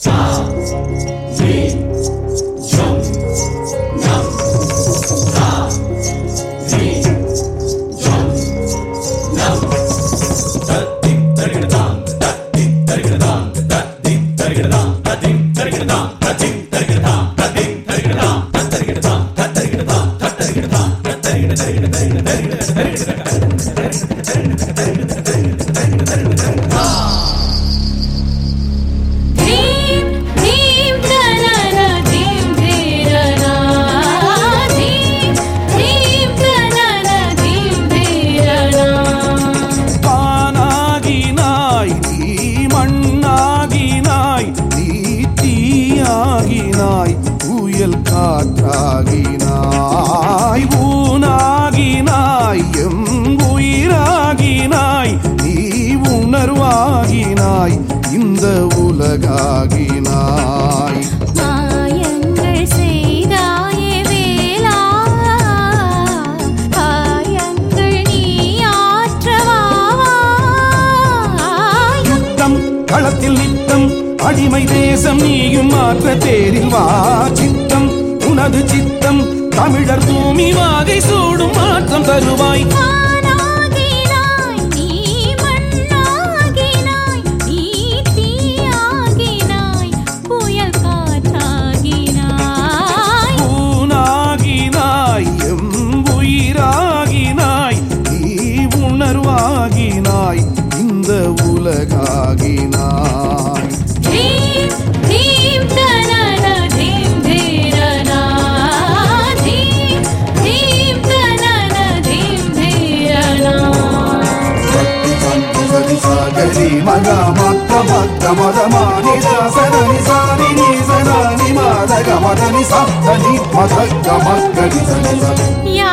大力冲 களத்தில் நித்தம் அடிமை தேசம் நீயும் மாற்ற தேரில் வா. சித்தம் உனது சித்தம் தமிழர் பூமி வாகை சூடும் மாற்றம் தருவாய். உலகாகினாய் సగరి మగ మత్త మత్త మద మాని యా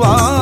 var.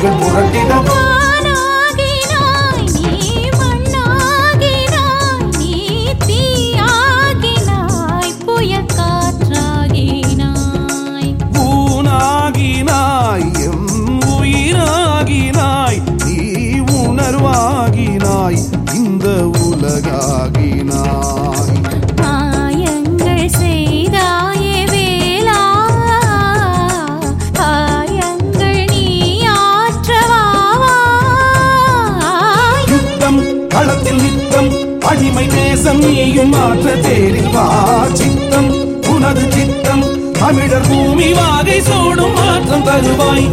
திங்கள் புரட்டிட உண்மை நேசம் நீயும் மாற்ற தேரில் வா. சித்தம் உனது சித்தம் தமிழர் பூமி வாகை சோடும் மாற்றம் தருவாய்.